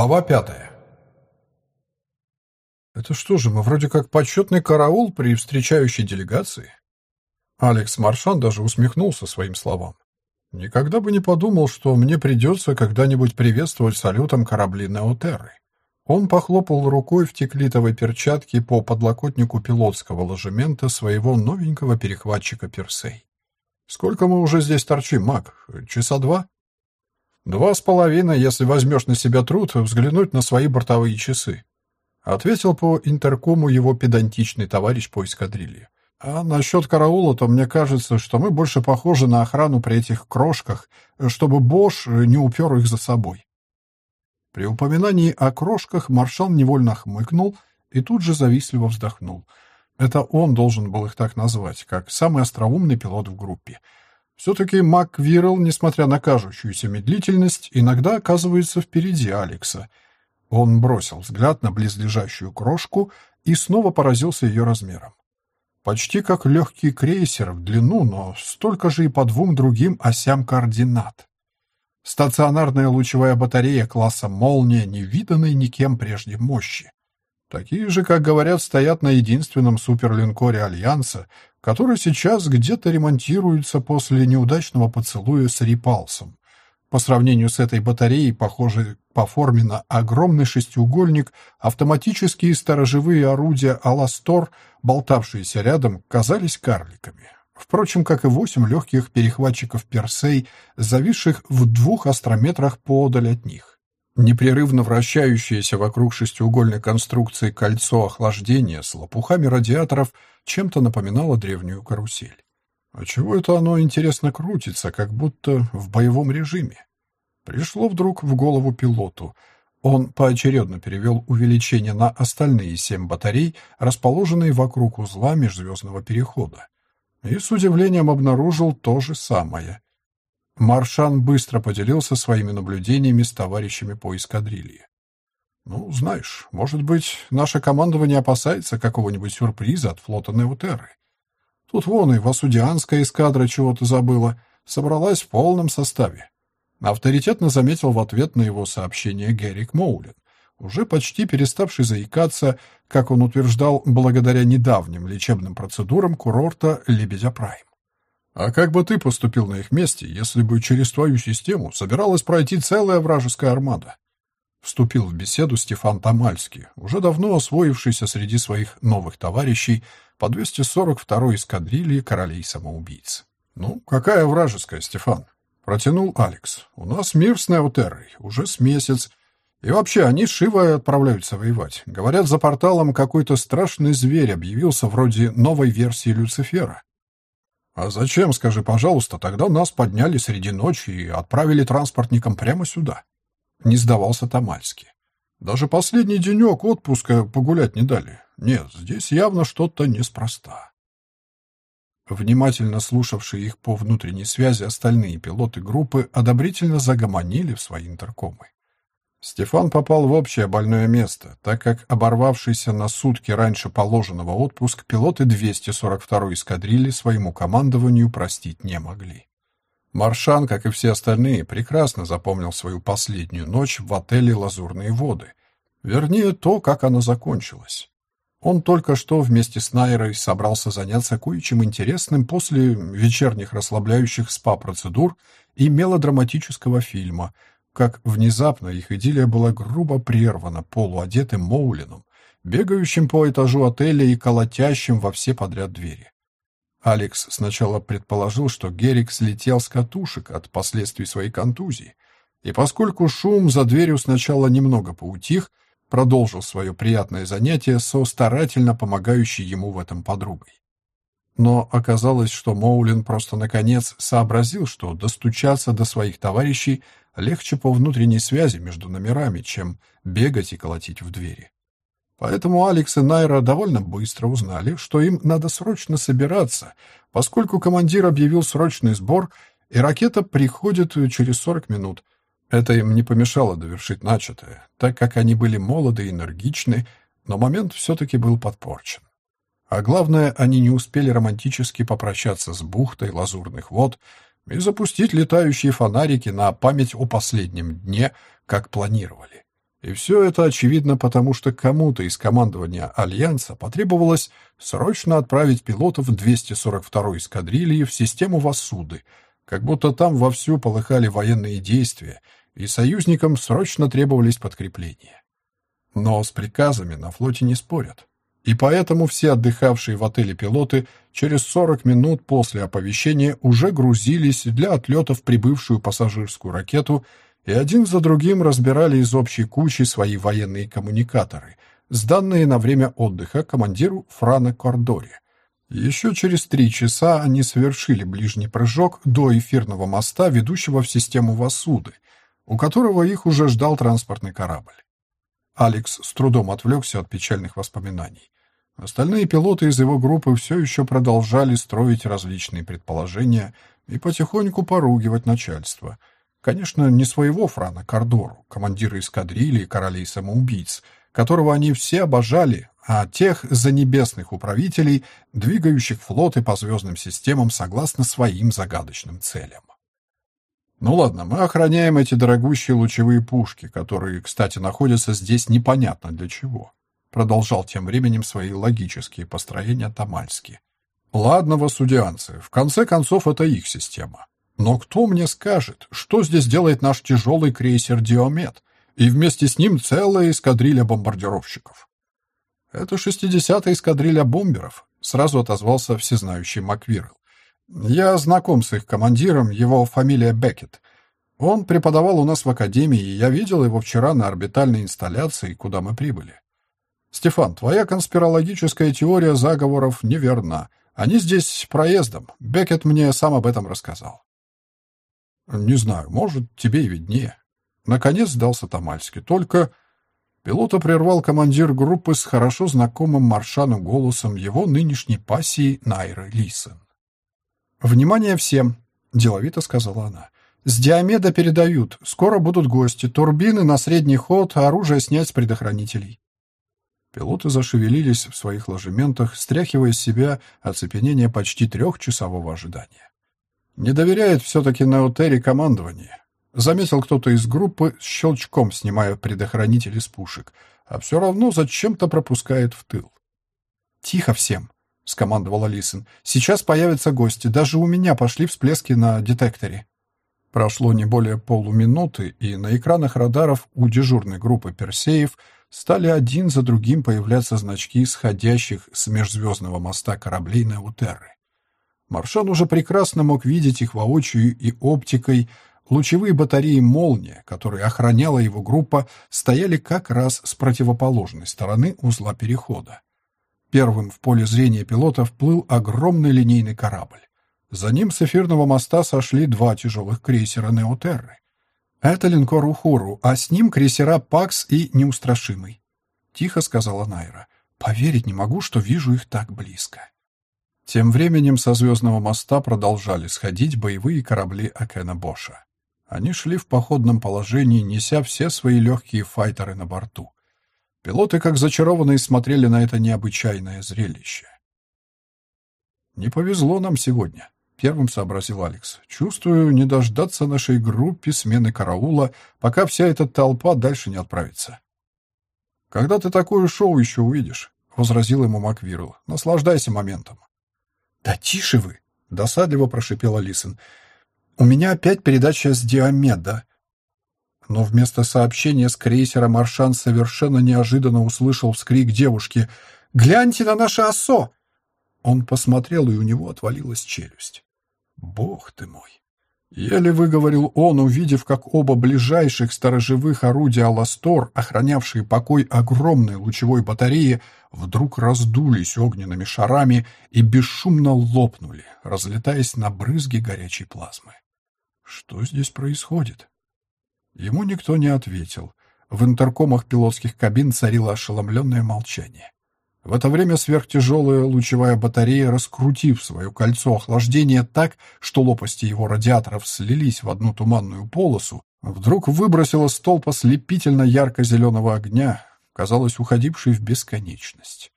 Глава пятая. «Это что же, мы вроде как почетный караул при встречающей делегации?» Алекс Маршан даже усмехнулся своим словам. «Никогда бы не подумал, что мне придется когда-нибудь приветствовать салютом корабли Неотерры». Он похлопал рукой в теклитовой перчатке по подлокотнику пилотского ложемента своего новенького перехватчика Персей. «Сколько мы уже здесь торчим, Мак? Часа два?» «Два с половиной, если возьмешь на себя труд взглянуть на свои бортовые часы», ответил по интеркому его педантичный товарищ по эскадрилье. «А насчет караула, то мне кажется, что мы больше похожи на охрану при этих крошках, чтобы Бош не упер их за собой». При упоминании о крошках маршал невольно хмыкнул и тут же завистливо вздохнул. Это он должен был их так назвать, как самый остроумный пилот в группе — все-таки Мак Вирл, несмотря на кажущуюся медлительность, иногда оказывается впереди Алекса. Он бросил взгляд на близлежащую крошку и снова поразился ее размером. Почти как легкий крейсер в длину, но столько же и по двум другим осям координат. Стационарная лучевая батарея класса «Молния», невиданной никем прежде мощи. Такие же, как говорят, стоят на единственном суперлинкоре Альянса, который сейчас где-то ремонтируется после неудачного поцелуя с Рипалсом. По сравнению с этой батареей, похожей по форме на огромный шестиугольник, автоматические сторожевые орудия «Аластор», болтавшиеся рядом, казались карликами. Впрочем, как и восемь легких перехватчиков «Персей», зависших в двух астрометрах подаль от них. Непрерывно вращающееся вокруг шестиугольной конструкции кольцо охлаждения с лопухами радиаторов чем-то напоминало древнюю карусель. А чего это оно, интересно, крутится, как будто в боевом режиме? Пришло вдруг в голову пилоту. Он поочередно перевел увеличение на остальные семь батарей, расположенные вокруг узла межзвездного перехода. И с удивлением обнаружил то же самое. Маршан быстро поделился своими наблюдениями с товарищами по эскадрилье. «Ну, знаешь, может быть, наше командование опасается какого-нибудь сюрприза от флота Неутерры. Тут вон и Васудианская эскадра чего-то забыла, собралась в полном составе». Авторитетно заметил в ответ на его сообщение Геррик Моулин, уже почти переставший заикаться, как он утверждал, благодаря недавним лечебным процедурам курорта Лебедя Прайм. А как бы ты поступил на их месте, если бы через твою систему собиралась пройти целая вражеская армада? Вступил в беседу Стефан Тамальский, уже давно освоившийся среди своих новых товарищей по 242-й эскадрильи королей-самоубийц. «Ну, какая вражеская, Стефан?» — протянул Алекс. «У нас мир с Неотеррой, уже с месяц. И вообще, они с Шивой отправляются воевать. Говорят, за порталом какой-то страшный зверь объявился вроде новой версии Люцифера. «А зачем, скажи, пожалуйста, тогда нас подняли среди ночи и отправили транспортником прямо сюда?» Не сдавался Тамальский. «Даже последний денек отпуска погулять не дали. Нет, здесь явно что-то неспроста». Внимательно слушавшие их по внутренней связи остальные пилоты группы одобрительно загомонили в свои интеркомы. Стефан попал в общее больное место, так как оборвавшийся на сутки раньше положенного отпуск пилоты 242-й эскадрильи своему командованию простить не могли. Маршан, как и все остальные, прекрасно запомнил свою последнюю ночь в отеле «Лазурные воды». Вернее, то, как она закончилась. Он только что вместе с Найрой собрался заняться кое-чем интересным после вечерних расслабляющих спа-процедур и мелодраматического фильма — как внезапно их идиллия была грубо прервана полуодетым Моулином, бегающим по этажу отеля и колотящим во все подряд двери. Алекс сначала предположил, что Герик слетел с катушек от последствий своей контузии, и поскольку шум за дверью сначала немного поутих, продолжил свое приятное занятие со старательно помогающей ему в этом подругой. Но оказалось, что Моулин просто наконец сообразил, что достучаться до своих товарищей легче по внутренней связи между номерами, чем бегать и колотить в двери. Поэтому Алекс и Найра довольно быстро узнали, что им надо срочно собираться, поскольку командир объявил срочный сбор, и ракета приходит через 40 минут. Это им не помешало довершить начатое, так как они были молоды и энергичны, но момент все-таки был подпорчен. А главное, они не успели романтически попрощаться с бухтой лазурных вод, и запустить летающие фонарики на память о последнем дне, как планировали. И все это очевидно потому, что кому-то из командования Альянса потребовалось срочно отправить пилотов 242-й эскадрильи в систему Вассуды, как будто там вовсю полыхали военные действия, и союзникам срочно требовались подкрепления. Но с приказами на флоте не спорят. И поэтому все отдыхавшие в отеле пилоты через 40 минут после оповещения уже грузились для отлета в прибывшую пассажирскую ракету и один за другим разбирали из общей кучи свои военные коммуникаторы, сданные на время отдыха командиру Франа Кордори. Еще через три часа они совершили ближний прыжок до эфирного моста, ведущего в систему Васуды, у которого их уже ждал транспортный корабль. Алекс с трудом отвлекся от печальных воспоминаний. Остальные пилоты из его группы все еще продолжали строить различные предположения и потихоньку поругивать начальство. Конечно, не своего Франа Кордору, командира эскадрильи королей-самоубийц, которого они все обожали, а тех занебесных управителей, двигающих флоты по звездным системам согласно своим загадочным целям. Ну ладно, мы охраняем эти дорогущие лучевые пушки, которые, кстати, находятся здесь непонятно для чего. Продолжал тем временем свои логические построения Тамальский. Ладно, васудианцы, в конце концов это их система. Но кто мне скажет, что здесь делает наш тяжелый крейсер «Диомет» и вместе с ним целая эскадрилья бомбардировщиков? Это шестидесятая эскадрилья бомберов, сразу отозвался всезнающий Маквирл. Я знаком с их командиром, его фамилия Беккет. Он преподавал у нас в академии, и я видел его вчера на орбитальной инсталляции, куда мы прибыли. Стефан, твоя конспирологическая теория заговоров неверна. Они здесь проездом. Беккет мне сам об этом рассказал. Не знаю, может, тебе и виднее. Наконец сдался Тамальский. Только пилота прервал командир группы с хорошо знакомым Маршану голосом его нынешней пассии Найры Лисен. «Внимание всем!» — деловито сказала она. «С Диомеда передают. Скоро будут гости. Турбины на средний ход, оружие снять с предохранителей». Пилоты зашевелились в своих ложементах, стряхивая с себя оцепенение почти трехчасового ожидания. «Не доверяет все-таки Неотери командование», — заметил кто-то из группы, щелчком снимая предохранитель из пушек, а все равно зачем-то пропускает в тыл. «Тихо всем!» — скомандовала Лисен. «Сейчас появятся гости. Даже у меня пошли всплески на детекторе». Прошло не более полуминуты, и на экранах радаров у дежурной группы «Персеев» стали один за другим появляться значки сходящих с межзвездного моста кораблей Неутерры. Маршан уже прекрасно мог видеть их воочию и оптикой. Лучевые батареи «Молния», которые охраняла его группа, стояли как раз с противоположной стороны узла перехода. Первым в поле зрения пилота вплыл огромный линейный корабль. За ним с эфирного моста сошли два тяжелых крейсера «Неотерры». «Это линкор Ухуру, а с ним крейсера «Пакс» и «Неустрашимый», — тихо сказала Найра. «Поверить не могу, что вижу их так близко». Тем временем со звездного моста продолжали сходить боевые корабли Акена Боша. Они шли в походном положении, неся все свои легкие файтеры на борту. Пилоты, как зачарованные, смотрели на это необычайное зрелище. «Не повезло нам сегодня», — первым сообразил Алекс. «Чувствую не дождаться нашей группе смены караула, пока вся эта толпа дальше не отправится». «Когда ты такое шоу еще увидишь?» — возразил ему Маквирл. «Наслаждайся моментом». «Да тише вы!» — досадливо прошипела Лисен. «У меня опять передача с Диомеда но вместо сообщения с крейсера Маршан совершенно неожиданно услышал вскрик девушки «Гляньте на наше осо!» Он посмотрел, и у него отвалилась челюсть. «Бог ты мой!» Еле выговорил он, увидев, как оба ближайших сторожевых орудия «Аластор», охранявшие покой огромной лучевой батареи, вдруг раздулись огненными шарами и бесшумно лопнули, разлетаясь на брызги горячей плазмы. Что здесь происходит? Ему никто не ответил. В интеркомах пилотских кабин царило ошеломленное молчание. В это время сверхтяжелая лучевая батарея, раскрутив свое кольцо охлаждения так, что лопасти его радиаторов слились в одну туманную полосу, вдруг выбросила столб ослепительно ярко-зеленого огня, казалось, уходивший в бесконечность.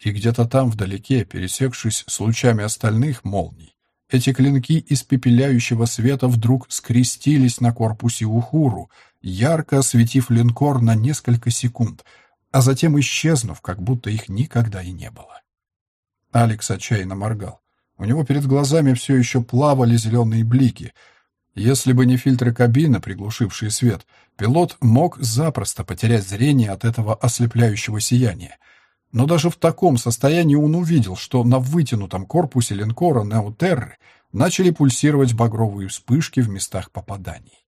И где-то там, вдалеке, пересекшись с лучами остальных молний, Эти клинки испепеляющего света вдруг скрестились на корпусе Ухуру, ярко осветив линкор на несколько секунд, а затем исчезнув, как будто их никогда и не было. Алекс отчаянно моргал. У него перед глазами все еще плавали зеленые блики. Если бы не фильтры кабины, приглушившие свет, пилот мог запросто потерять зрение от этого ослепляющего сияния. Но даже в таком состоянии он увидел, что на вытянутом корпусе линкора Неотерры начали пульсировать багровые вспышки в местах попаданий.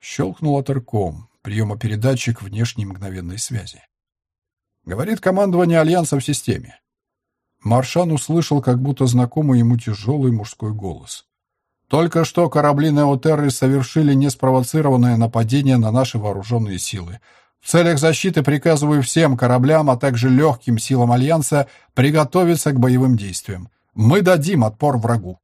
Щелкнул отерком, приемопередатчик внешней мгновенной связи. Говорит командование Альянса в системе. Маршан услышал как будто знакомый ему тяжелый мужской голос. «Только что корабли Неотерры совершили неспровоцированное нападение на наши вооруженные силы. В целях защиты приказываю всем кораблям, а также легким силам Альянса приготовиться к боевым действиям. Мы дадим отпор врагу».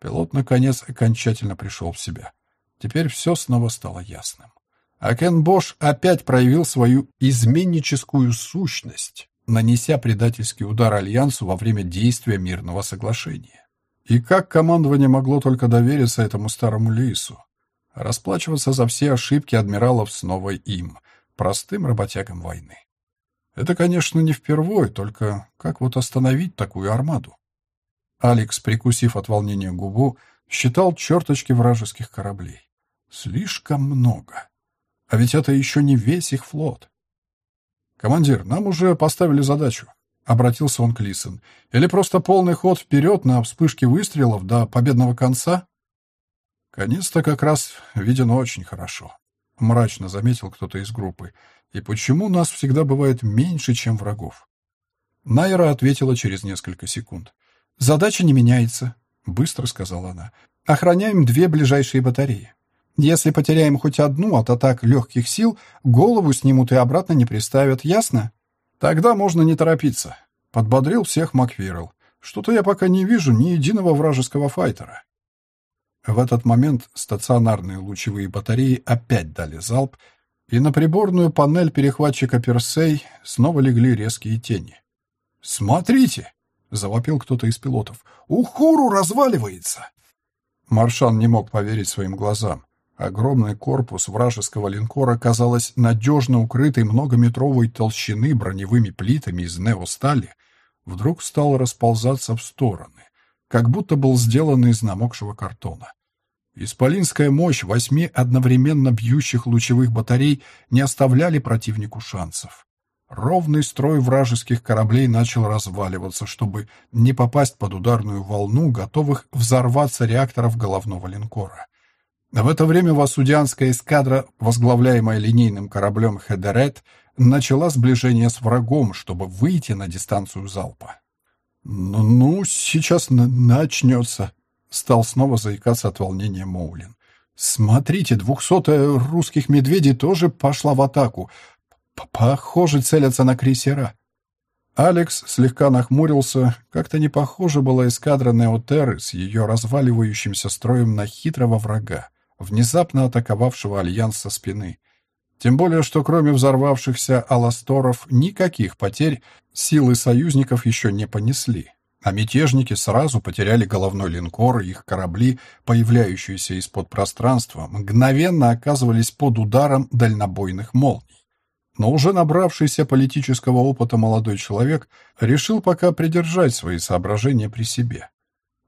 Пилот, наконец, окончательно пришел в себя. Теперь все снова стало ясным. А Бош опять проявил свою изменническую сущность нанеся предательский удар Альянсу во время действия мирного соглашения. И как командование могло только довериться этому старому лису? Расплачиваться за все ошибки адмиралов снова им, простым работягам войны. Это, конечно, не впервой, только как вот остановить такую армаду? Алекс, прикусив от волнения губу, считал черточки вражеских кораблей. Слишком много. А ведь это еще не весь их флот. «Командир, нам уже поставили задачу», — обратился он к Лисон. «Или просто полный ход вперед на вспышке выстрелов до победного конца?» «Конец-то как раз виден очень хорошо», — мрачно заметил кто-то из группы. «И почему нас всегда бывает меньше, чем врагов?» Найра ответила через несколько секунд. «Задача не меняется», — быстро сказала она. «Охраняем две ближайшие батареи. Если потеряем хоть одну от атак легких сил, голову снимут и обратно не приставят, ясно? Тогда можно не торопиться. Подбодрил всех Макфирл. Что-то я пока не вижу ни единого вражеского файтера. В этот момент стационарные лучевые батареи опять дали залп, и на приборную панель перехватчика Персей снова легли резкие тени. «Смотрите!» — завопил кто-то из пилотов. «Ухуру разваливается!» Маршан не мог поверить своим глазам. Огромный корпус вражеского линкора, казалось, надежно укрытый многометровой толщины броневыми плитами из неостали, вдруг стал расползаться в стороны, как будто был сделан из намокшего картона. Исполинская мощь восьми одновременно бьющих лучевых батарей не оставляли противнику шансов. Ровный строй вражеских кораблей начал разваливаться, чтобы не попасть под ударную волну готовых взорваться реакторов головного линкора. В это время Васудианская эскадра, возглавляемая линейным кораблем «Хедерет», начала сближение с врагом, чтобы выйти на дистанцию залпа. «Ну, ну сейчас начнется», — стал снова заикаться от волнения Моулин. «Смотрите, двухсотая русских медведей тоже пошла в атаку. Похоже, целятся на крейсера». Алекс слегка нахмурился. Как-то не похоже была эскадра Неотерры с ее разваливающимся строем на хитрого врага внезапно атаковавшего Альянс со спины. Тем более, что кроме взорвавшихся аласторов никаких потерь силы союзников еще не понесли, а мятежники сразу потеряли головной линкор их корабли, появляющиеся из-под пространства, мгновенно оказывались под ударом дальнобойных молний. Но уже набравшийся политического опыта молодой человек решил пока придержать свои соображения при себе.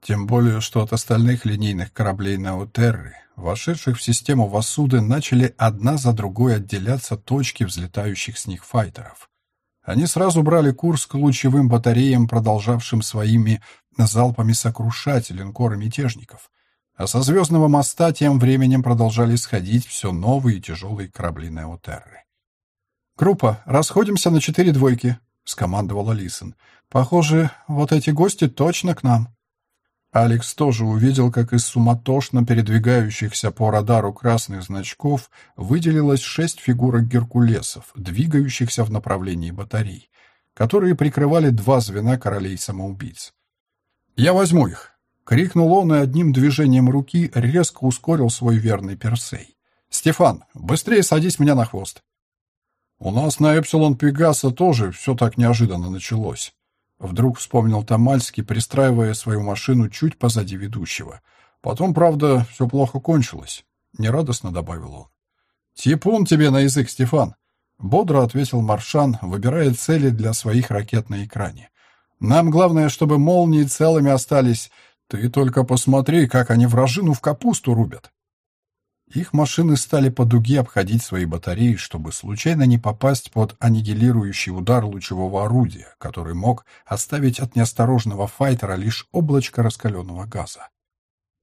Тем более, что от остальных линейных кораблей Неотерры вошедших в систему Васуды, начали одна за другой отделяться точки взлетающих с них файтеров. Они сразу брали курс к лучевым батареям, продолжавшим своими залпами сокрушать линкоры мятежников. А со звездного моста тем временем продолжали сходить все новые тяжелые корабли Неотерры. «Группа, расходимся на четыре двойки», — скомандовала Лисон. «Похоже, вот эти гости точно к нам». Алекс тоже увидел, как из суматошно передвигающихся по радару красных значков выделилось шесть фигурок геркулесов, двигающихся в направлении батарей, которые прикрывали два звена королей-самоубийц. «Я возьму их!» — крикнул он и одним движением руки резко ускорил свой верный Персей. «Стефан, быстрее садись меня на хвост!» «У нас на Эпсилон Пегаса тоже все так неожиданно началось», Вдруг вспомнил Тамальский, пристраивая свою машину чуть позади ведущего. Потом, правда, все плохо кончилось. Нерадостно добавил он. «Типун тебе на язык, Стефан!» Бодро ответил Маршан, выбирая цели для своих ракет на экране. «Нам главное, чтобы молнии целыми остались. Ты только посмотри, как они вражину в капусту рубят!» Их машины стали по дуге обходить свои батареи, чтобы случайно не попасть под аннигилирующий удар лучевого орудия, который мог оставить от неосторожного файтера лишь облачко раскаленного газа.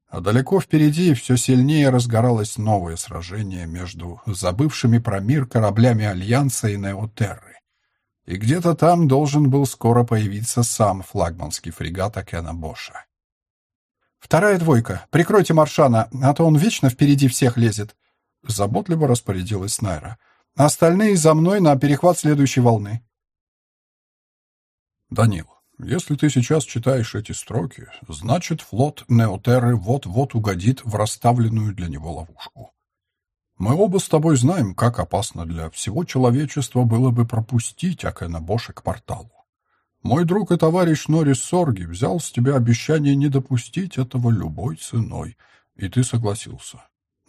А далеко впереди все сильнее разгоралось новое сражение между забывшими про мир кораблями Альянса и Неотерры. И где-то там должен был скоро появиться сам флагманский фрегат Акена Боша. «Вторая двойка. Прикройте Маршана, а то он вечно впереди всех лезет», — заботливо распорядилась Найра. «Остальные за мной на перехват следующей волны». «Данил, если ты сейчас читаешь эти строки, значит, флот Неотерры вот-вот угодит в расставленную для него ловушку. Мы оба с тобой знаем, как опасно для всего человечества было бы пропустить Акена Боша к порталу. Мой друг и товарищ Норис Сорги взял с тебя обещание не допустить этого любой ценой, и ты согласился.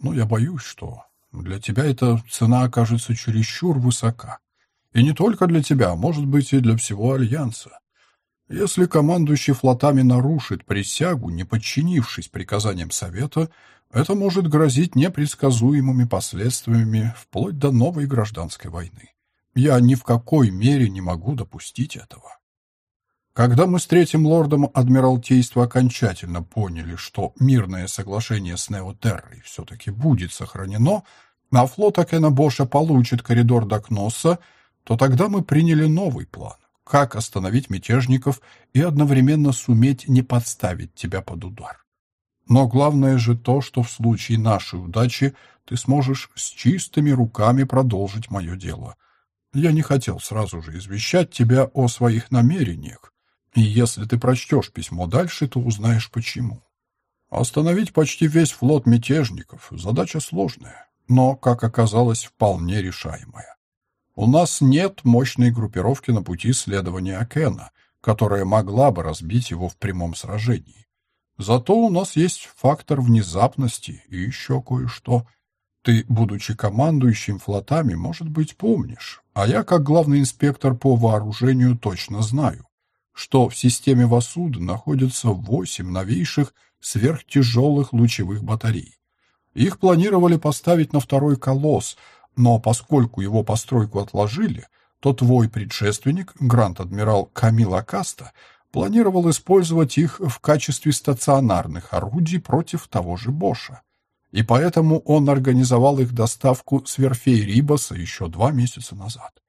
Но я боюсь, что для тебя эта цена окажется чересчур высока. И не только для тебя, а может быть и для всего Альянса. Если командующий флотами нарушит присягу, не подчинившись приказаниям Совета, это может грозить непредсказуемыми последствиями вплоть до новой гражданской войны. Я ни в какой мере не могу допустить этого. Когда мы с третьим лордом Адмиралтейства окончательно поняли, что мирное соглашение с Неотеррой все-таки будет сохранено, а флот Акена Боша получит коридор до Кносса, то тогда мы приняли новый план, как остановить мятежников и одновременно суметь не подставить тебя под удар. Но главное же то, что в случае нашей удачи ты сможешь с чистыми руками продолжить мое дело. Я не хотел сразу же извещать тебя о своих намерениях, и если ты прочтешь письмо дальше, то узнаешь почему. Остановить почти весь флот мятежников – задача сложная, но, как оказалось, вполне решаемая. У нас нет мощной группировки на пути следования Акена, которая могла бы разбить его в прямом сражении. Зато у нас есть фактор внезапности и еще кое-что. Ты, будучи командующим флотами, может быть, помнишь, а я, как главный инспектор по вооружению, точно знаю что в системе Васуд находятся восемь новейших сверхтяжелых лучевых батарей. Их планировали поставить на второй колосс, но поскольку его постройку отложили, то твой предшественник, грант-адмирал Камил Акаста, планировал использовать их в качестве стационарных орудий против того же Боша. И поэтому он организовал их доставку с верфей Рибаса еще два месяца назад.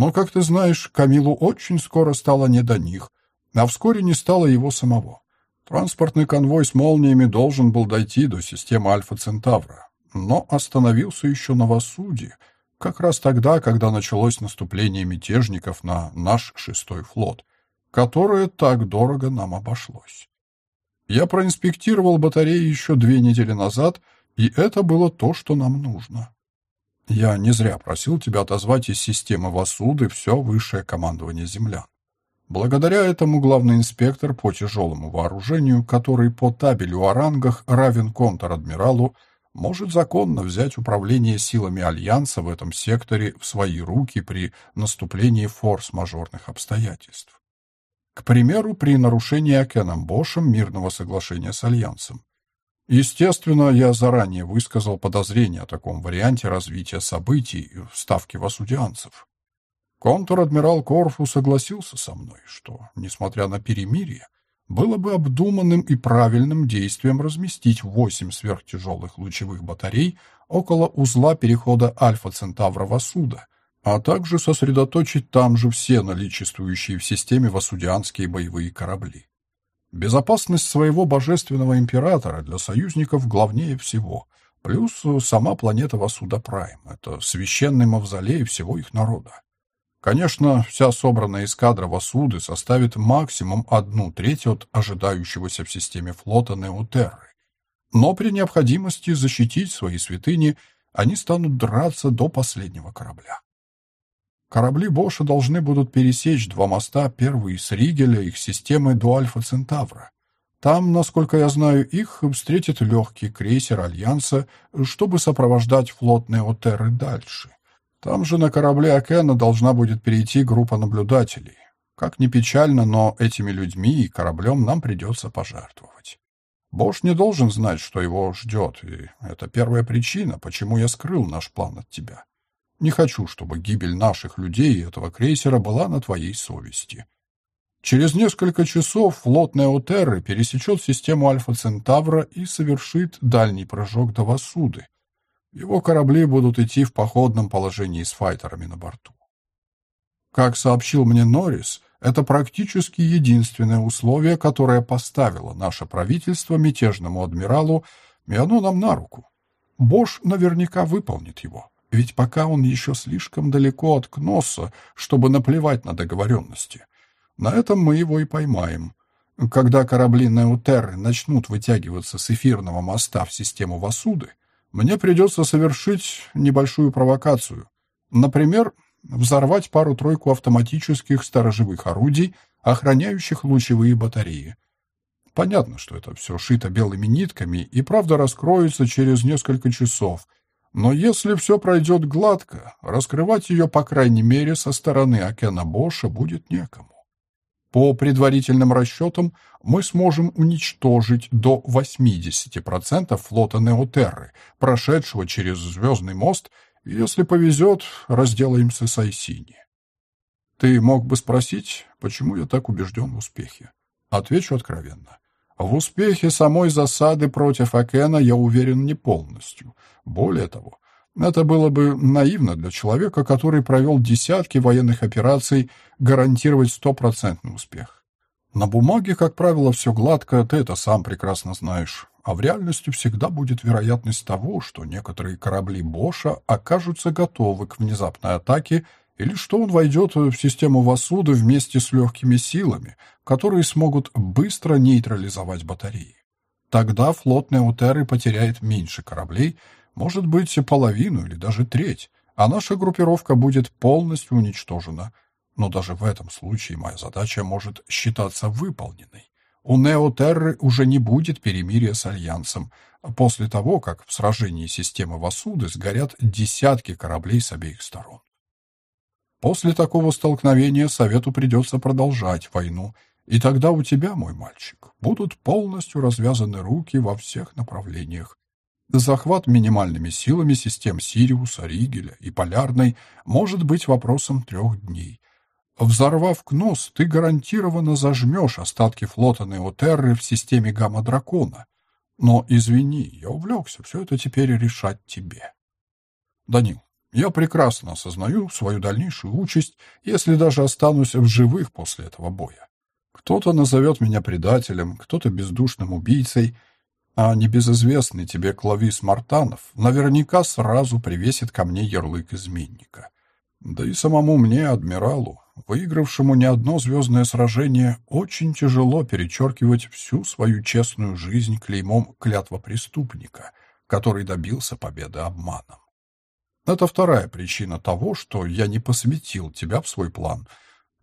Но, как ты знаешь, Камилу очень скоро стало не до них, а вскоре не стало его самого. Транспортный конвой с молниями должен был дойти до системы Альфа-Центавра, но остановился еще на Васуде, как раз тогда, когда началось наступление мятежников на наш шестой флот, которое так дорого нам обошлось. Я проинспектировал батареи еще две недели назад, и это было то, что нам нужно. Я не зря просил тебя отозвать из системы Васуды все высшее командование землян. Благодаря этому главный инспектор по тяжелому вооружению, который по табелю о рангах равен контр-адмиралу, может законно взять управление силами Альянса в этом секторе в свои руки при наступлении форс-мажорных обстоятельств. К примеру, при нарушении Акеном Бошем мирного соглашения с Альянсом. Естественно, я заранее высказал подозрение о таком варианте развития событий в ставке васудианцев. Контр-адмирал Корфу согласился со мной, что, несмотря на перемирие, было бы обдуманным и правильным действием разместить восемь сверхтяжелых лучевых батарей около узла перехода Альфа-Центавра Васуда, а также сосредоточить там же все наличествующие в системе васудианские боевые корабли. Безопасность своего божественного императора для союзников главнее всего. Плюс сама планета Васуда Прайм — это священный мавзолей всего их народа. Конечно, вся собранная эскадра Васуды составит максимум одну треть от ожидающегося в системе флота Неутерры. Но при необходимости защитить свои святыни они станут драться до последнего корабля. Корабли Боша должны будут пересечь два моста, первый с Ригеля, их системы до Альфа Центавра. Там, насколько я знаю, их встретит легкий крейсер Альянса, чтобы сопровождать флот Неотерры дальше. Там же на корабле Акена должна будет перейти группа наблюдателей. Как ни печально, но этими людьми и кораблем нам придется пожертвовать. Бош не должен знать, что его ждет, и это первая причина, почему я скрыл наш план от тебя. Не хочу, чтобы гибель наших людей и этого крейсера была на твоей совести. Через несколько часов флот Неотерры пересечет систему Альфа-Центавра и совершит дальний прыжок до Васуды. Его корабли будут идти в походном положении с файтерами на борту. Как сообщил мне Норрис, это практически единственное условие, которое поставило наше правительство мятежному адмиралу, и оно нам на руку. Бош наверняка выполнит его, ведь пока он еще слишком далеко от Кносса, чтобы наплевать на договоренности. На этом мы его и поймаем. Когда корабли Неутерры начнут вытягиваться с эфирного моста в систему Васуды, мне придется совершить небольшую провокацию. Например, взорвать пару-тройку автоматических сторожевых орудий, охраняющих лучевые батареи. Понятно, что это все шито белыми нитками и правда раскроется через несколько часов, но если все пройдет гладко, раскрывать ее, по крайней мере, со стороны Акена Боша будет некому. По предварительным расчетам, мы сможем уничтожить до 80% флота Неотерры, прошедшего через Звездный мост, и, если повезет, разделаемся с Айсини. Ты мог бы спросить, почему я так убежден в успехе? Отвечу откровенно. В успехе самой засады против Акена я уверен не полностью. Более того, это было бы наивно для человека, который провел десятки военных операций, гарантировать стопроцентный успех. На бумаге, как правило, все гладко, ты это сам прекрасно знаешь. А в реальности всегда будет вероятность того, что некоторые корабли Боша окажутся готовы к внезапной атаке или что он войдет в систему Васуды вместе с легкими силами, которые смогут быстро нейтрализовать батареи. Тогда флот Неутеры потеряет меньше кораблей, может быть, половину или даже треть, а наша группировка будет полностью уничтожена. Но даже в этом случае моя задача может считаться выполненной. У Неотерры уже не будет перемирия с Альянсом, после того, как в сражении системы Васуды сгорят десятки кораблей с обеих сторон. После такого столкновения Совету придется продолжать войну, и тогда у тебя, мой мальчик, будут полностью развязаны руки во всех направлениях, Захват минимальными силами систем Сириуса, Ригеля и Полярной может быть вопросом трех дней. Взорвав Кнос, ты гарантированно зажмешь остатки флота Неотерры в системе Гамма-Дракона. Но, извини, я увлекся, все это теперь решать тебе. Данил, я прекрасно осознаю свою дальнейшую участь, если даже останусь в живых после этого боя. Кто-то назовет меня предателем, кто-то бездушным убийцей — а небезызвестный тебе Клавис Мартанов наверняка сразу привесит ко мне ярлык изменника. Да и самому мне, адмиралу, выигравшему не одно звездное сражение, очень тяжело перечеркивать всю свою честную жизнь клеймом клятва преступника, который добился победы обманом. Это вторая причина того, что я не посвятил тебя в свой план.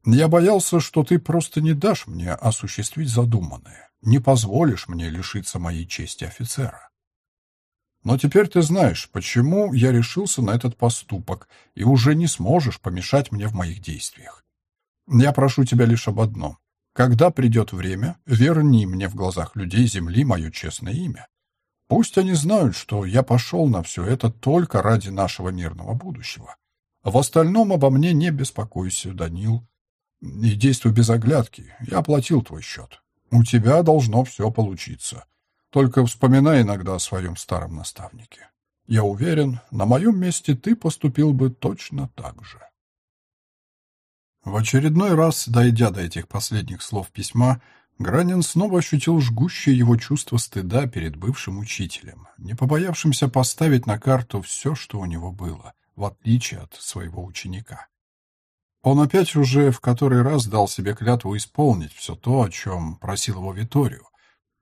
Я боялся, что ты просто не дашь мне осуществить задуманное не позволишь мне лишиться моей чести офицера. Но теперь ты знаешь, почему я решился на этот поступок, и уже не сможешь помешать мне в моих действиях. Я прошу тебя лишь об одном. Когда придет время, верни мне в глазах людей Земли мое честное имя. Пусть они знают, что я пошел на все это только ради нашего мирного будущего. В остальном обо мне не беспокойся, Данил. И действуй без оглядки. Я оплатил твой счет. У тебя должно все получиться. Только вспоминай иногда о своем старом наставнике. Я уверен, на моем месте ты поступил бы точно так же. В очередной раз, дойдя до этих последних слов письма, Гранин снова ощутил жгущее его чувство стыда перед бывшим учителем, не побоявшимся поставить на карту все, что у него было, в отличие от своего ученика. Он опять уже в который раз дал себе клятву исполнить все то, о чем просил его Виторию,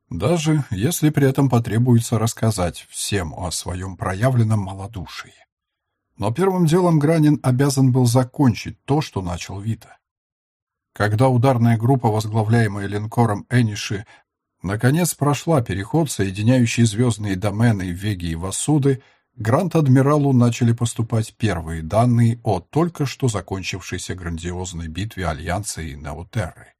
даже если при этом потребуется рассказать всем о своем проявленном малодушии. Но первым делом Гранин обязан был закончить то, что начал Вита. Когда ударная группа, возглавляемая линкором Эниши, наконец прошла переход, соединяющий звездные домены Веги и Васуды, Гранд-адмиралу начали поступать первые данные о только что закончившейся грандиозной битве Альянса и Неотерры.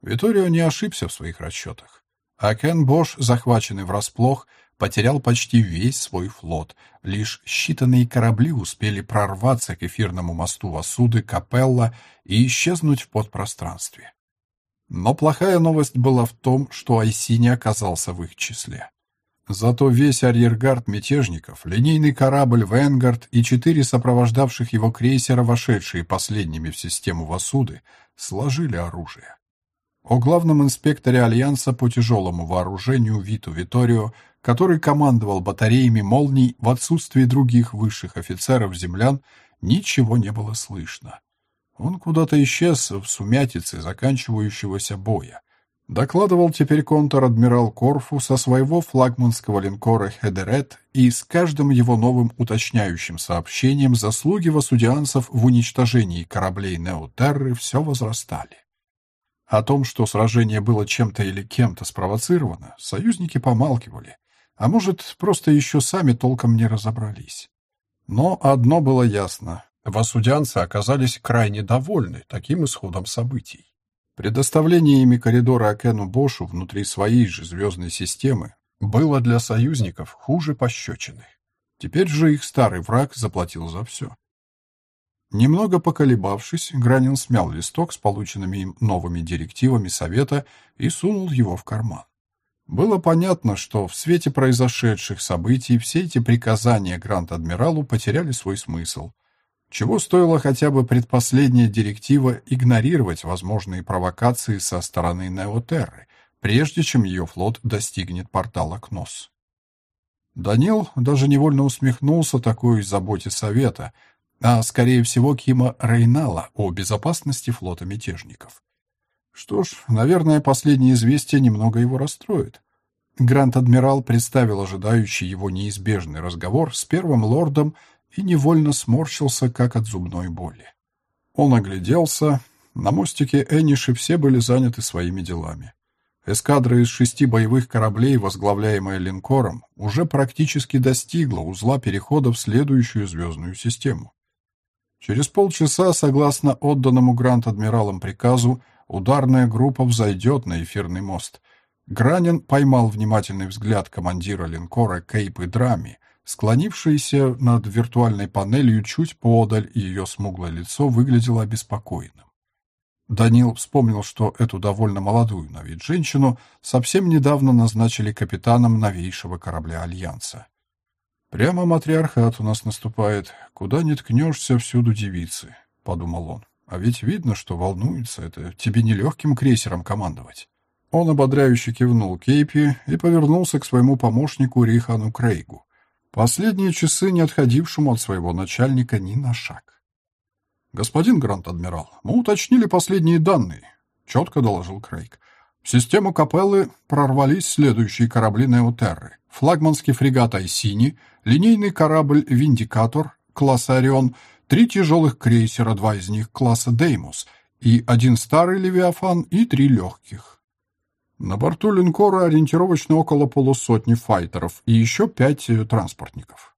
Виторио не ошибся в своих расчетах. А Кен Бош, захваченный врасплох, потерял почти весь свой флот. Лишь считанные корабли успели прорваться к эфирному мосту Васуды, Капелла и исчезнуть в подпространстве. Но плохая новость была в том, что Айси не оказался в их числе. Зато весь арьергард мятежников, линейный корабль «Венгард» и четыре сопровождавших его крейсера, вошедшие последними в систему Васуды, сложили оружие. О главном инспекторе Альянса по тяжелому вооружению Виту Виторио, который командовал батареями молний в отсутствии других высших офицеров-землян, ничего не было слышно. Он куда-то исчез в сумятице заканчивающегося боя. Докладывал теперь контр-адмирал Корфу со своего флагманского линкора «Хедерет», и с каждым его новым уточняющим сообщением заслуги васудианцев в уничтожении кораблей Неотерры все возрастали. О том, что сражение было чем-то или кем-то спровоцировано, союзники помалкивали, а может, просто еще сами толком не разобрались. Но одно было ясно — васудянцы оказались крайне довольны таким исходом событий. Предоставление ими коридора Акену Бошу внутри своей же звездной системы было для союзников хуже пощечины. Теперь же их старый враг заплатил за все. Немного поколебавшись, Гранин смял листок с полученными им новыми директивами совета и сунул его в карман. Было понятно, что в свете произошедших событий все эти приказания Гранд-адмиралу потеряли свой смысл. Чего стоило хотя бы предпоследняя директива игнорировать возможные провокации со стороны Неотерры, прежде чем ее флот достигнет портала Кнос. Данил даже невольно усмехнулся такой заботе совета, а, скорее всего, Кима Рейнала о безопасности флота мятежников. Что ж, наверное, последнее известие немного его расстроит. Гранд-адмирал представил ожидающий его неизбежный разговор с первым лордом и невольно сморщился, как от зубной боли. Он огляделся. На мостике Эниши все были заняты своими делами. Эскадра из шести боевых кораблей, возглавляемая линкором, уже практически достигла узла перехода в следующую звездную систему. Через полчаса, согласно отданному Гранд-адмиралам приказу, ударная группа взойдет на эфирный мост. Гранин поймал внимательный взгляд командира линкора Кейп и Драми, склонившейся над виртуальной панелью чуть подаль, и ее смуглое лицо выглядело обеспокоенным. Данил вспомнил, что эту довольно молодую на вид женщину совсем недавно назначили капитаном новейшего корабля Альянса. «Прямо матриархат у нас наступает. Куда не ткнешься, всюду девицы», — подумал он. «А ведь видно, что волнуется это. Тебе нелегким крейсером командовать». Он ободряюще кивнул Кейпи и повернулся к своему помощнику Рихану Крейгу, последние часы не отходившему от своего начальника ни на шаг. «Господин Гранд-адмирал, мы уточнили последние данные», — четко доложил Крейг. В систему Капеллы прорвались следующие корабли Неотерры. Флагманский фрегат Айсини, линейный корабль «Виндикатор» класса «Орион», три тяжелых крейсера, два из них класса «Деймос», и один старый «Левиафан» и три легких. На борту линкора ориентировочно около полусотни файтеров и еще пять э, транспортников.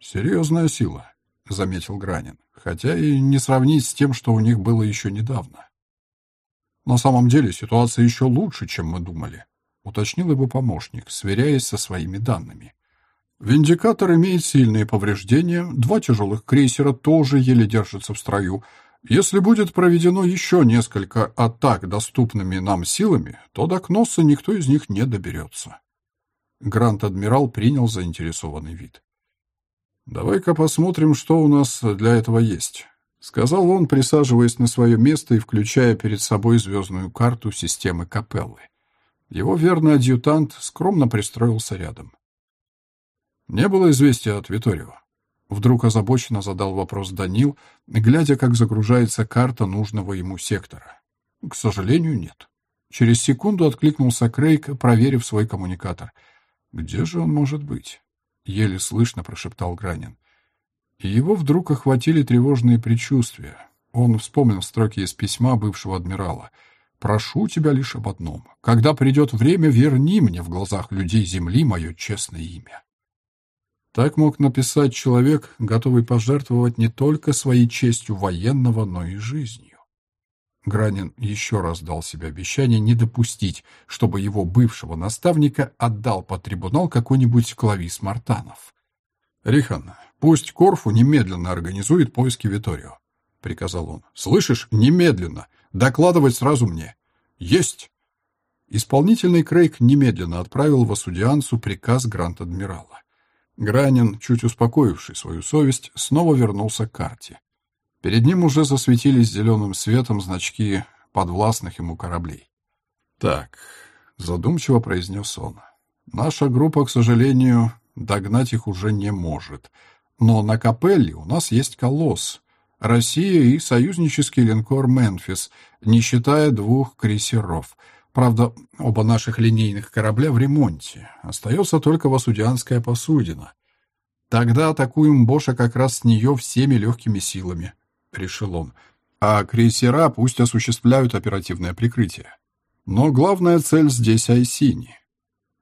«Серьезная сила», — заметил Гранин, хотя и не сравнить с тем, что у них было еще недавно. На самом деле ситуация еще лучше, чем мы думали, уточнил его помощник, сверяясь со своими данными. Виндикатор имеет сильные повреждения, два тяжелых крейсера тоже еле держатся в строю. Если будет проведено еще несколько атак доступными нам силами, то до Кносса никто из них не доберется. Гранд-адмирал принял заинтересованный вид. «Давай-ка посмотрим, что у нас для этого есть», — сказал он, присаживаясь на свое место и включая перед собой звездную карту системы Капеллы. Его верный адъютант скромно пристроился рядом. Не было известия от Виторио. Вдруг озабоченно задал вопрос Данил, глядя, как загружается карта нужного ему сектора. К сожалению, нет. Через секунду откликнулся Крейг, проверив свой коммуникатор. «Где же он может быть?» — еле слышно прошептал Гранин. И его вдруг охватили тревожные предчувствия. Он вспомнил строки из письма бывшего адмирала. «Прошу тебя лишь об одном. Когда придет время, верни мне в глазах людей Земли мое честное имя». Так мог написать человек, готовый пожертвовать не только своей честью военного, но и жизнью. Гранин еще раз дал себе обещание не допустить, чтобы его бывшего наставника отдал под трибунал какой-нибудь Клавис Мартанов. «Рихан, пусть Корфу немедленно организует поиски Виторио», — приказал он. «Слышишь? Немедленно! Докладывать сразу мне!» «Есть!» Исполнительный Крейг немедленно отправил в Асудиансу приказ Гранд-Адмирала. Гранин, чуть успокоивший свою совесть, снова вернулся к карте. Перед ним уже засветились зеленым светом значки подвластных ему кораблей. «Так», — задумчиво произнес он, — «наша группа, к сожалению, догнать их уже не может. Но на Капелле у нас есть колосс, Россия и союзнический линкор «Мемфис», не считая двух крейсеров. Правда, оба наших линейных корабля в ремонте. Остается только Васудианская посудина. Тогда атакуем Боша как раз с нее всеми легкими силами. — решил он. «А крейсера пусть осуществляют оперативное прикрытие. Но главная цель здесь Айсини.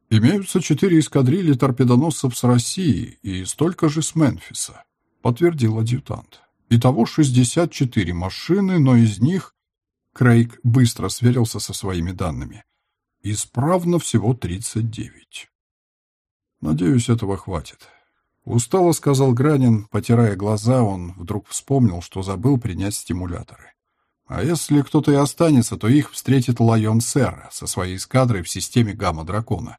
Имеются четыре эскадрильи торпедоносцев с России и столько же с Мемфиса», — подтвердил адъютант. «Итого 64 машины, но из них...» Крейг быстро сверился со своими данными. «Исправно всего 39». «Надеюсь, этого хватит. Устало сказал Гранин, потирая глаза, он вдруг вспомнил, что забыл принять стимуляторы. А если кто-то и останется, то их встретит Лайон Сера со своей эскадрой в системе Гамма-Дракона.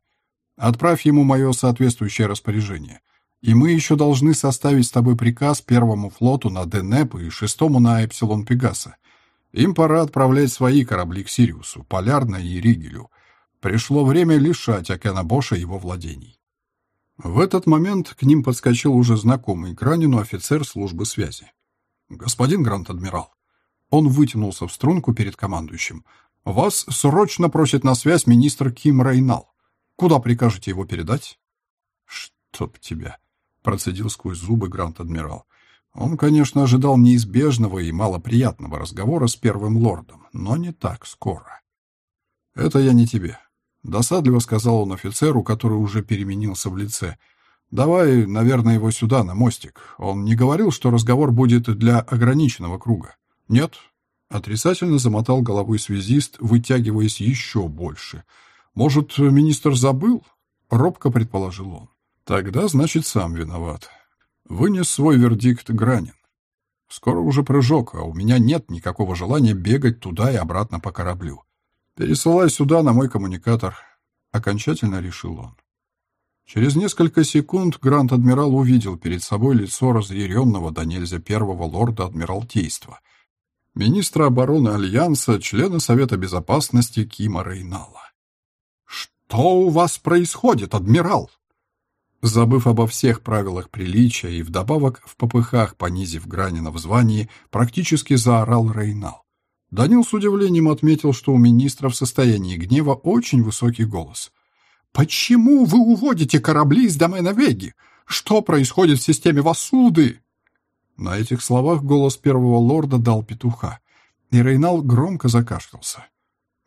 Отправь ему мое соответствующее распоряжение. И мы еще должны составить с тобой приказ первому флоту на Денеп и шестому на Эпсилон Пегаса. Им пора отправлять свои корабли к Сириусу, Полярной и Ригелю. Пришло время лишать Океана Боша его владений. В этот момент к ним подскочил уже знакомый Гранину офицер службы связи. «Господин Грант-адмирал». Он вытянулся в струнку перед командующим. «Вас срочно просит на связь министр Ким Рейнал. Куда прикажете его передать?» «Чтоб тебя», — процедил сквозь зубы Грант-адмирал. Он, конечно, ожидал неизбежного и малоприятного разговора с первым лордом, но не так скоро. «Это я не тебе. Досадливо сказал он офицеру, который уже переменился в лице. «Давай, наверное, его сюда, на мостик. Он не говорил, что разговор будет для ограниченного круга?» «Нет». Отрицательно замотал головой связист, вытягиваясь еще больше. «Может, министр забыл?» — робко предположил он. «Тогда, значит, сам виноват. Вынес свой вердикт Гранин. Скоро уже прыжок, а у меня нет никакого желания бегать туда и обратно по кораблю. «Пересылай сюда на мой коммуникатор», — окончательно решил он. Через несколько секунд Гранд-адмирал увидел перед собой лицо разъяренного до нельзя первого лорда Адмиралтейства, министра обороны Альянса, члена Совета Безопасности Кима Рейнала. «Что у вас происходит, адмирал?» Забыв обо всех правилах приличия и вдобавок в попыхах понизив Гранина в звании, практически заорал Рейнал. Данил с удивлением отметил, что у министра в состоянии гнева очень высокий голос. «Почему вы уводите корабли из домена Веги? Что происходит в системе Васуды?» На этих словах голос первого лорда дал петуха, и Рейнал громко закашлялся.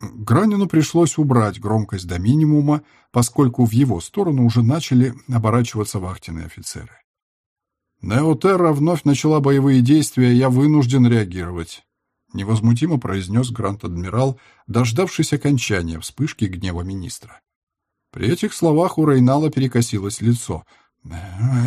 Гранину пришлось убрать громкость до минимума, поскольку в его сторону уже начали оборачиваться вахтенные офицеры. «Неотерра вновь начала боевые действия, я вынужден реагировать. — невозмутимо произнес Грант-адмирал, дождавшись окончания вспышки гнева министра. При этих словах у Рейнала перекосилось лицо. «Э,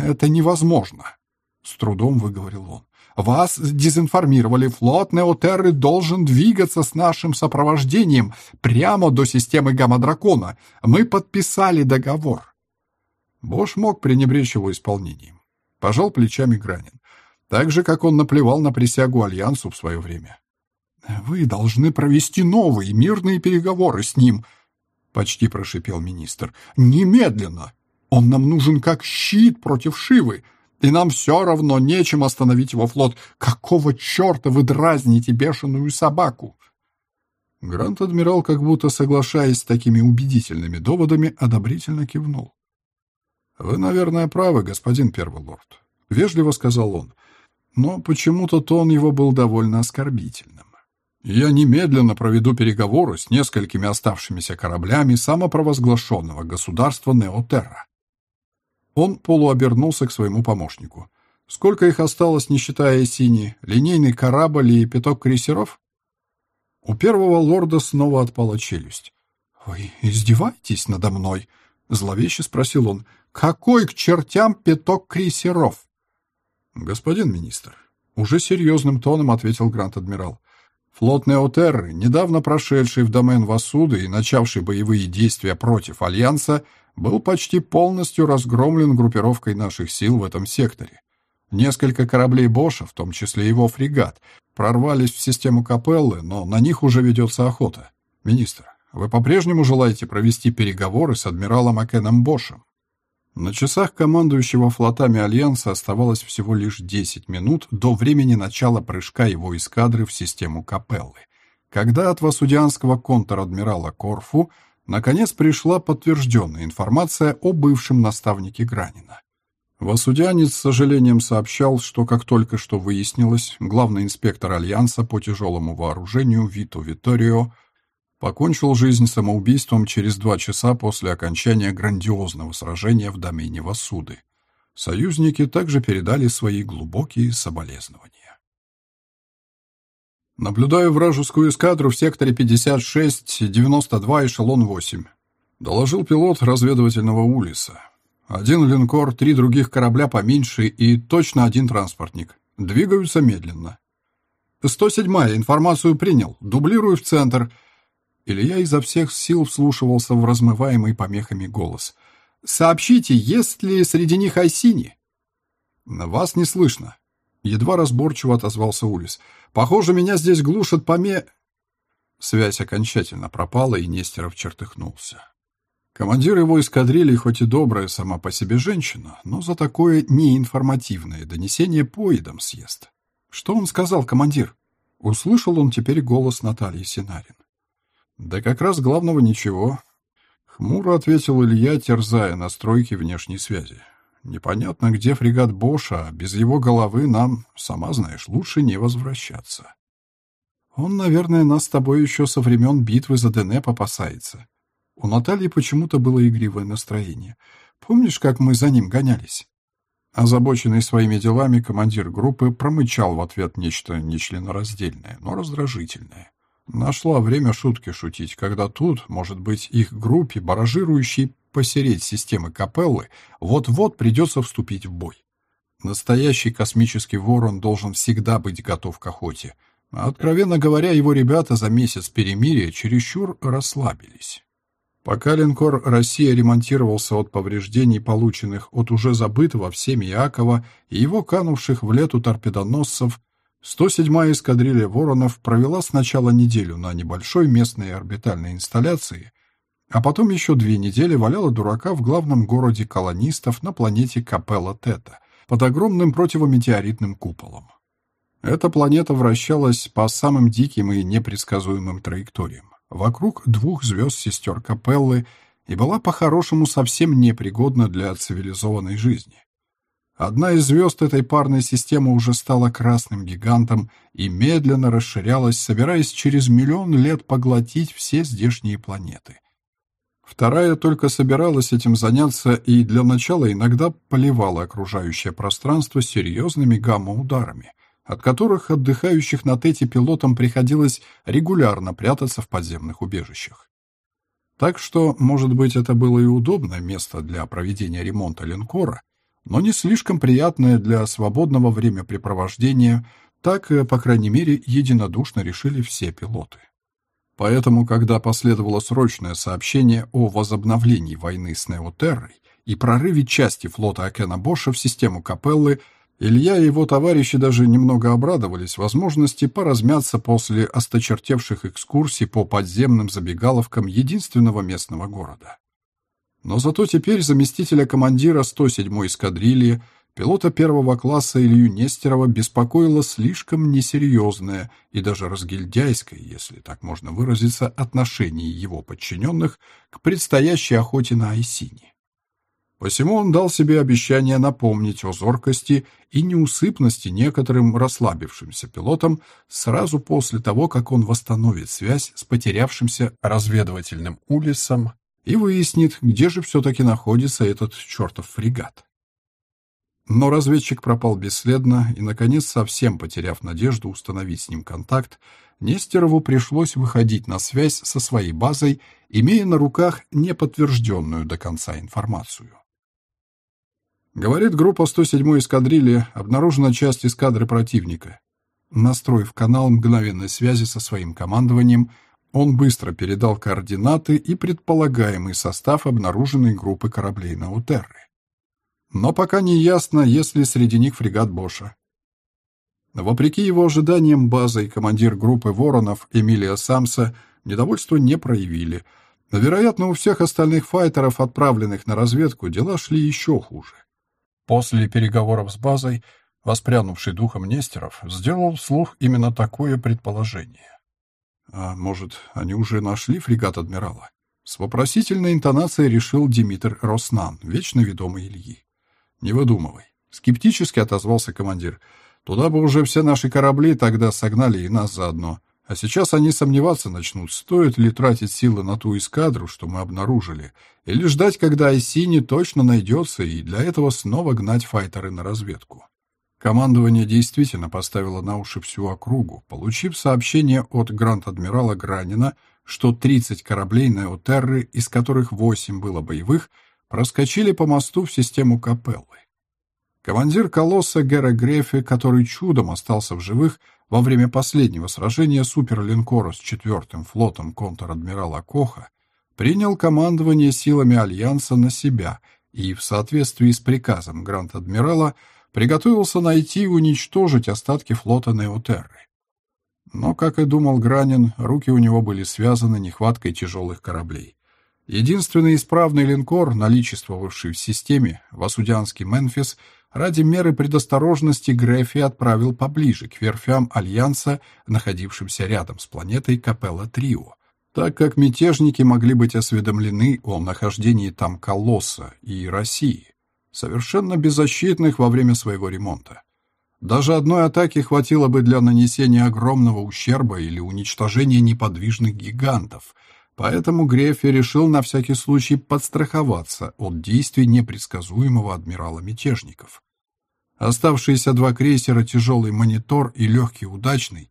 «Это невозможно», — с трудом выговорил он. «Вас дезинформировали. Флот Неотерры должен двигаться с нашим сопровождением прямо до системы Гамма-Дракона. Мы подписали договор». Бош мог пренебречь его исполнением. Пожал плечами Гранин. Так же, как он наплевал на присягу Альянсу в свое время. «Вы должны провести новые мирные переговоры с ним», — почти прошипел министр. «Немедленно! Он нам нужен как щит против Шивы, и нам все равно нечем остановить его флот. Какого черта вы дразните бешеную собаку?» Грант-адмирал, как будто соглашаясь с такими убедительными доводами, одобрительно кивнул. «Вы, наверное, правы, господин первый лорд. вежливо сказал он. Но почему-то тон его был довольно оскорбительным. Я немедленно проведу переговоры с несколькими оставшимися кораблями самопровозглашенного государства Неотерра. Он полуобернулся к своему помощнику. Сколько их осталось, не считая синий, линейный корабль и пяток крейсеров? У первого лорда снова отпала челюсть. «Вы издеваетесь надо мной?» — зловеще спросил он. «Какой к чертям пяток крейсеров?» «Господин министр», — уже серьезным тоном ответил Грант-адмирал, Флот Неотерры, недавно прошедший в домен Васуды и начавший боевые действия против Альянса, был почти полностью разгромлен группировкой наших сил в этом секторе. Несколько кораблей Боша, в том числе его фрегат, прорвались в систему Капеллы, но на них уже ведется охота. Министр, вы по-прежнему желаете провести переговоры с адмиралом Акеном Бошем? На часах командующего флотами Альянса оставалось всего лишь 10 минут до времени начала прыжка его эскадры в систему Капеллы, когда от васудианского контр-адмирала Корфу наконец пришла подтвержденная информация о бывшем наставнике Гранина. Васудианец с сожалением сообщал, что, как только что выяснилось, главный инспектор Альянса по тяжелому вооружению Вито Виторио покончил жизнь самоубийством через два часа после окончания грандиозного сражения в домене Васуды. Союзники также передали свои глубокие соболезнования. «Наблюдаю вражескую эскадру в секторе 56-92, эшелон 8», — доложил пилот разведывательного Улиса. «Один линкор, три других корабля поменьше и точно один транспортник. Двигаются медленно». «107-я, информацию принял. Дублирую в центр. Илья изо всех сил вслушивался в размываемый помехами голос. «Сообщите, есть ли среди них Айсини?» «Вас не слышно», — едва разборчиво отозвался Улис. «Похоже, меня здесь глушат поме...» Связь окончательно пропала, и Нестеров чертыхнулся. Командир его эскадрильи хоть и добрая сама по себе женщина, но за такое неинформативное донесение поедом съест. Что он сказал, командир? Услышал он теперь голос Натальи Синарин. Да как раз главного ничего. Хмуро ответил Илья, терзая настройки внешней связи. Непонятно, где фрегат Боша, а без его головы нам, сама знаешь, лучше не возвращаться. Он, наверное, нас с тобой еще со времен битвы за Денеп опасается. У Натальи почему-то было игривое настроение. Помнишь, как мы за ним гонялись? Озабоченный своими делами, командир группы промычал в ответ нечто нечленораздельное, но раздражительное. Нашла время шутки шутить, когда тут, может быть, их группе, баражирующей посереть системы капеллы, вот-вот придется вступить в бой. Настоящий космический ворон должен всегда быть готов к охоте. Откровенно говоря, его ребята за месяц перемирия чересчур расслабились. Пока линкор «Россия» ремонтировался от повреждений, полученных от уже забытого всеми Иакова и его канувших в лету торпедоносцев, 107-я эскадрилья «Воронов» провела сначала неделю на небольшой местной орбитальной инсталляции, а потом еще две недели валяла дурака в главном городе колонистов на планете Капелла Тета под огромным противометеоритным куполом. Эта планета вращалась по самым диким и непредсказуемым траекториям, вокруг двух звезд-сестер Капеллы и была по-хорошему совсем непригодна для цивилизованной жизни. Одна из звезд этой парной системы уже стала красным гигантом и медленно расширялась, собираясь через миллион лет поглотить все здешние планеты. Вторая только собиралась этим заняться и для начала иногда поливала окружающее пространство серьезными гамма-ударами, от которых отдыхающих на Тете пилотам приходилось регулярно прятаться в подземных убежищах. Так что, может быть, это было и удобное место для проведения ремонта линкора, но не слишком приятное для свободного времяпрепровождения, так, э, по крайней мере, единодушно решили все пилоты. Поэтому, когда последовало срочное сообщение о возобновлении войны с Неотеррой и прорыве части флота Акена Боша в систему Капеллы, Илья и его товарищи даже немного обрадовались возможности поразмяться после осточертевших экскурсий по подземным забегаловкам единственного местного города. Но зато теперь заместителя командира 107-й эскадрильи, пилота первого класса Илью Нестерова беспокоило слишком несерьезное и даже разгильдяйское, если так можно выразиться, отношение его подчиненных к предстоящей охоте на Айсине. Посему он дал себе обещание напомнить о зоркости и неусыпности некоторым расслабившимся пилотам сразу после того, как он восстановит связь с потерявшимся разведывательным улисом и выяснит, где же все-таки находится этот чертов фрегат. Но разведчик пропал бесследно, и, наконец, совсем потеряв надежду установить с ним контакт, Нестерову пришлось выходить на связь со своей базой, имея на руках неподтвержденную до конца информацию. Говорит группа 107-й эскадрильи, обнаружена часть эскадры противника. Настроив канал мгновенной связи со своим командованием, он быстро передал координаты и предполагаемый состав обнаруженной группы кораблей на Утерре но пока не ясно, есть ли среди них фрегат Боша. Вопреки его ожиданиям, база и командир группы «Воронов» Эмилия Самса недовольства не проявили. вероятно, у всех остальных файтеров, отправленных на разведку, дела шли еще хуже. После переговоров с базой, воспрянувший духом Нестеров, сделал вслух именно такое предположение. А может, они уже нашли фрегат адмирала? С вопросительной интонацией решил Димитр Роснан, вечно ведомый Ильи. «Не выдумывай», — скептически отозвался командир. «Туда бы уже все наши корабли тогда согнали и нас заодно. А сейчас они сомневаться начнут, стоит ли тратить силы на ту эскадру, что мы обнаружили, или ждать, когда Айсини точно найдется, и для этого снова гнать файтеры на разведку». Командование действительно поставило на уши всю округу, получив сообщение от гранд-адмирала Гранина, что 30 кораблей Неотерры, из которых 8 было боевых, проскочили по мосту в систему Капеллы. Командир колосса Гера Грефи, который чудом остался в живых во время последнего сражения суперлинкора с четвертым флотом контр-адмирала Коха, принял командование силами Альянса на себя и, в соответствии с приказом Гранд-адмирала, приготовился найти и уничтожить остатки флота Неотерры. Но, как и думал Гранин, руки у него были связаны нехваткой тяжелых кораблей. Единственный исправный линкор, наличествовавший в системе, Васудянский Мемфис, ради меры предосторожности Грефи отправил поближе к верфям Альянса, находившимся рядом с планетой Капелла-Трио, так как мятежники могли быть осведомлены о нахождении там Колосса и России, совершенно беззащитных во время своего ремонта. Даже одной атаки хватило бы для нанесения огромного ущерба или уничтожения неподвижных гигантов – Поэтому Грефи решил на всякий случай подстраховаться от действий непредсказуемого адмирала мятежников. Оставшиеся два крейсера «Тяжелый монитор» и «Легкий удачный»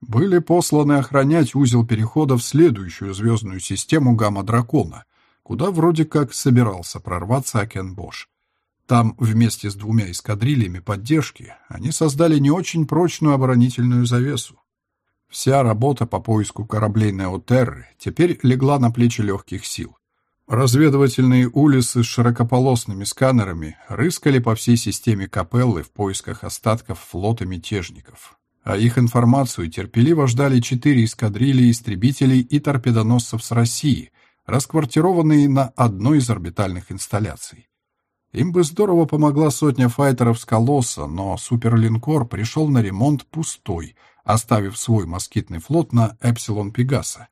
были посланы охранять узел перехода в следующую звездную систему Гамма-Дракона, куда вроде как собирался прорваться Акенбош. Там вместе с двумя эскадрильями поддержки они создали не очень прочную оборонительную завесу. Вся работа по поиску кораблей Неотерры теперь легла на плечи легких сил. Разведывательные улицы с широкополосными сканерами рыскали по всей системе Капеллы в поисках остатков флота мятежников. А их информацию терпеливо ждали четыре эскадрильи истребителей и торпедоносцев с России, расквартированные на одной из орбитальных инсталляций. Им бы здорово помогла сотня файтеров с Колосса, но суперлинкор пришел на ремонт пустой, оставив свой москитный флот на Эпсилон Пегаса.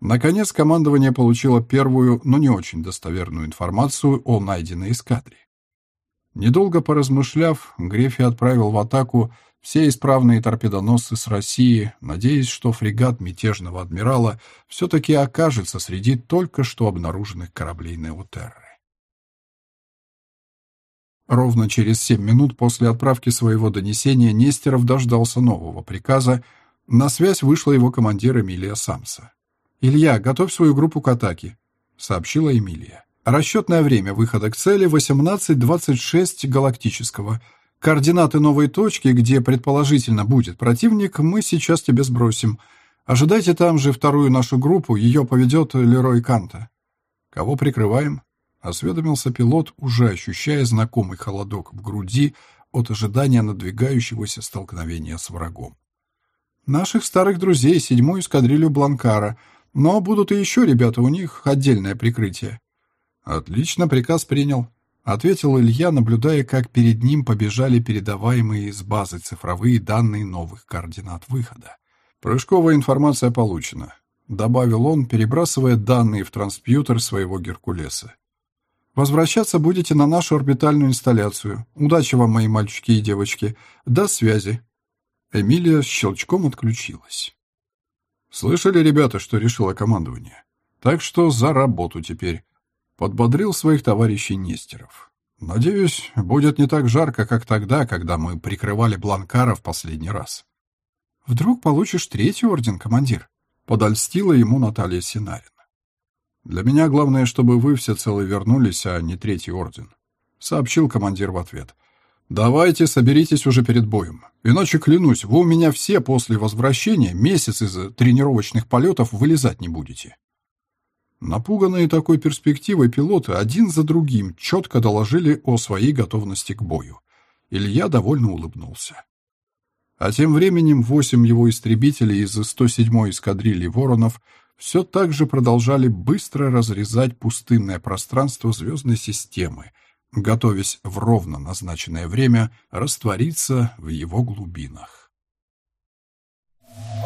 Наконец, командование получило первую, но не очень достоверную информацию о найденной эскадре. Недолго поразмышляв, Грефи отправил в атаку все исправные торпедоносцы с России, надеясь, что фрегат мятежного адмирала все-таки окажется среди только что обнаруженных кораблей Неотерры. Ровно через семь минут после отправки своего донесения Нестеров дождался нового приказа. На связь вышла его командир Эмилия Самса. «Илья, готовь свою группу к атаке», — сообщила Эмилия. «Расчетное время выхода к цели 18.26 галактического. Координаты новой точки, где предположительно будет противник, мы сейчас тебе сбросим. Ожидайте там же вторую нашу группу, ее поведет Лерой Канта». «Кого прикрываем?» Осведомился пилот, уже ощущая знакомый холодок в груди от ожидания надвигающегося столкновения с врагом. «Наших старых друзей, седьмую эскадрилью Бланкара, но будут и еще ребята, у них отдельное прикрытие». «Отлично, приказ принял», — ответил Илья, наблюдая, как перед ним побежали передаваемые из базы цифровые данные новых координат выхода. «Прыжковая информация получена», — добавил он, перебрасывая данные в транспьютер своего Геркулеса. Возвращаться будете на нашу орбитальную инсталляцию. Удачи вам, мои мальчики и девочки. До связи». Эмилия щелчком отключилась. «Слышали, ребята, что решило командование? Так что за работу теперь». Подбодрил своих товарищей Нестеров. «Надеюсь, будет не так жарко, как тогда, когда мы прикрывали Бланкара в последний раз». «Вдруг получишь третий орден, командир?» — подольстила ему Наталья Синарин. «Для меня главное, чтобы вы все целы вернулись, а не третий орден», — сообщил командир в ответ. «Давайте соберитесь уже перед боем. Иначе, клянусь, вы у меня все после возвращения месяц из тренировочных полетов вылезать не будете». Напуганные такой перспективой пилоты один за другим четко доложили о своей готовности к бою. Илья довольно улыбнулся. А тем временем восемь его истребителей из 107-й эскадрильи «Воронов» все так же продолжали быстро разрезать пустынное пространство звездной системы, готовясь в ровно назначенное время раствориться в его глубинах. Thank you.